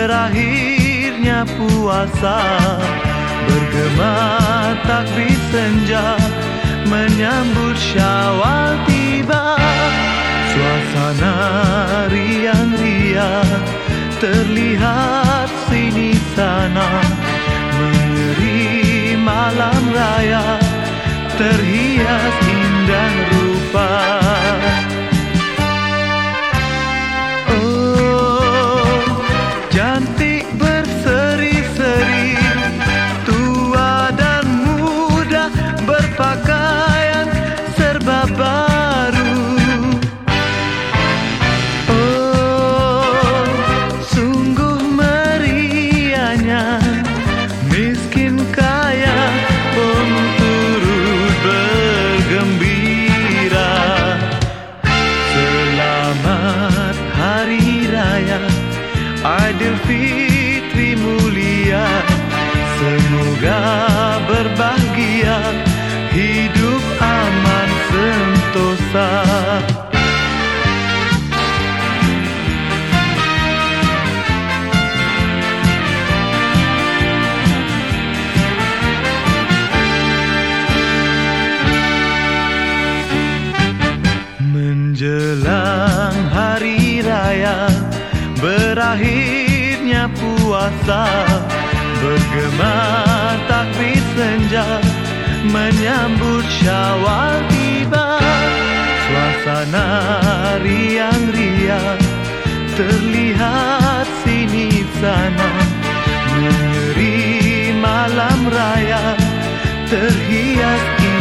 berakhirnya puasa Bergema takbir senja Menyambut syawal tiba. Suasana riang-riang Terlihat sini sana. Mengeri malam raya Terhias Fitri mulia Semoga berbahagia berakhir indahnya puasa. Bergema takbir senja Menyambut syawal tiba. Suasana riang-riang Terlihat sini sana. Mengeri malam raya Terhias indah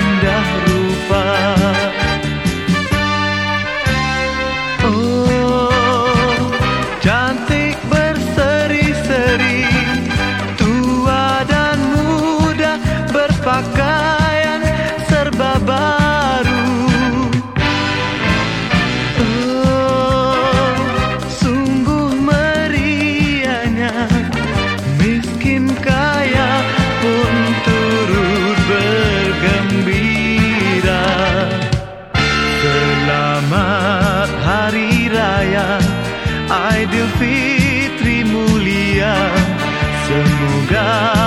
Aidilfitri mulia. Semoga